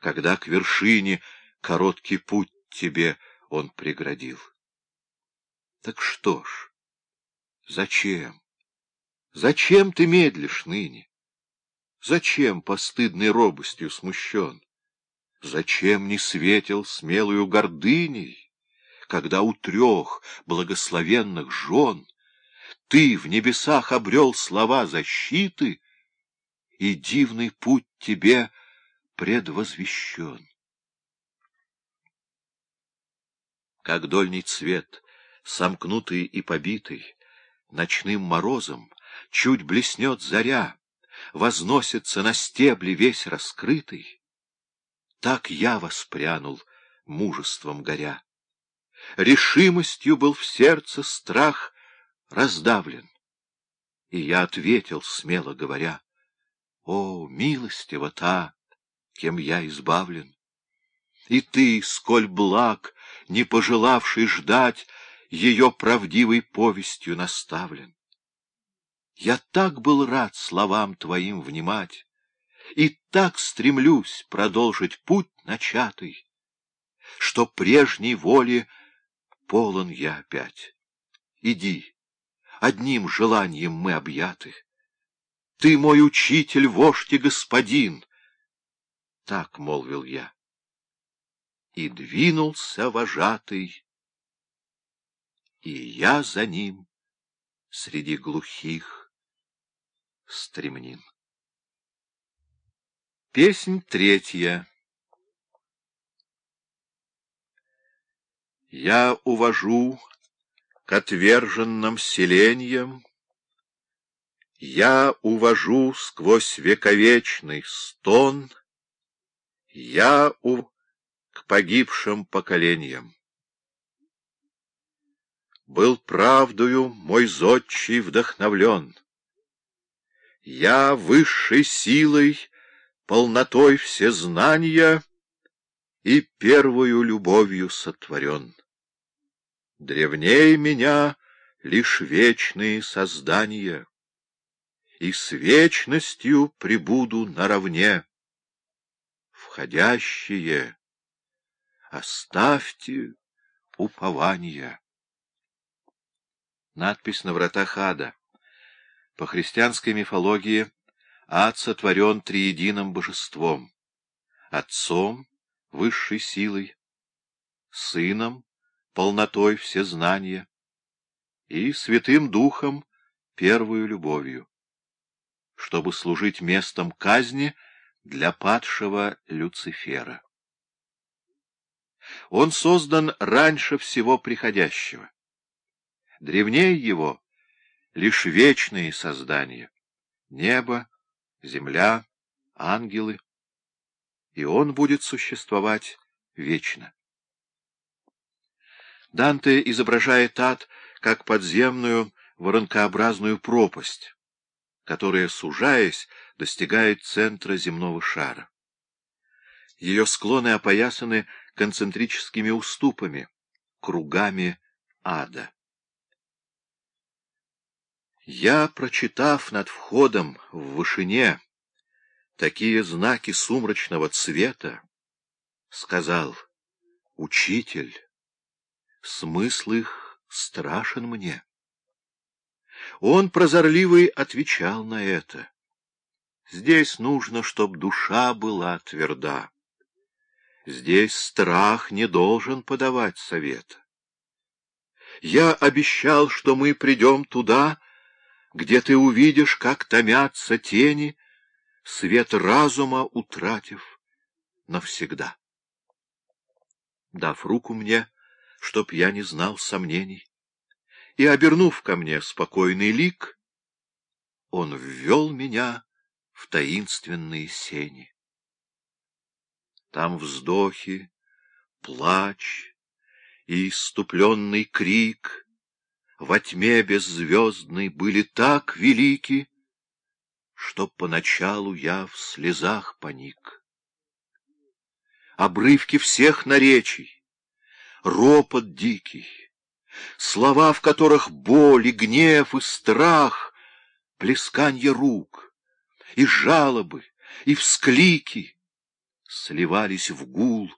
когда к вершине короткий путь тебе он преградил. Так что ж, зачем? Зачем ты медлишь ныне? Зачем постыдной робостью смущен? Зачем не светил смелую гордыней, когда у трех благословенных жен ты в небесах обрел слова защиты, и дивный путь тебе предвозвещен? Как дольний цвет, сомкнутый и побитый, ночным морозом, чуть блеснет заря, возносится на стебле весь раскрытый. Так я воспрянул, мужеством горя. Решимостью был в сердце страх раздавлен. И я ответил, смело говоря, О, милостива та, кем я избавлен! И ты, сколь благ, не пожелавший ждать, Ее правдивой повестью наставлен. Я так был рад словам твоим внимать, И так стремлюсь продолжить путь начатый, Что прежней воли полон я опять. Иди, одним желанием мы объяты. Ты мой учитель, вождь и господин. Так молвил я. И двинулся вожатый, и я за ним среди глухих стремнин. Песнь третья Я увожу к отверженным селеньям, Я увожу сквозь вековечный стон, Я у к погибшим поколениям. Был правдою мой зодчий вдохновлен, я высшей силой, полнотой всезнания и первую любовью сотворен. Древней меня лишь вечные создания, и с вечностью прибуду наравне. Входящие, оставьте упования. Надпись на вратах ада. По христианской мифологии ад сотворен триединым божеством, отцом, высшей силой, сыном, полнотой всезнания, и святым духом, первую любовью, чтобы служить местом казни для падшего Люцифера. Он создан раньше всего приходящего. Древнее его лишь вечные создания — небо, земля, ангелы, и он будет существовать вечно. Данте изображает ад как подземную воронкообразную пропасть, которая, сужаясь, достигает центра земного шара. Ее склоны опоясаны концентрическими уступами, кругами ада. Я, прочитав над входом в вышине такие знаки сумрачного цвета, сказал, «Учитель, смысл их страшен мне». Он, прозорливый, отвечал на это. Здесь нужно, чтоб душа была тверда. Здесь страх не должен подавать совета. Я обещал, что мы придем туда, где ты увидишь, как томятся тени, свет разума утратив навсегда. Дав руку мне, чтоб я не знал сомнений, и, обернув ко мне спокойный лик, он ввел меня в таинственные сени. Там вздохи, плач и иступленный крик — во тьме беззвездной были так велики, что поначалу я в слезах поник. Обрывки всех наречий, ропот дикий, слова, в которых боль и гнев и страх, плесканье рук, и жалобы, и всклики, сливались в гул,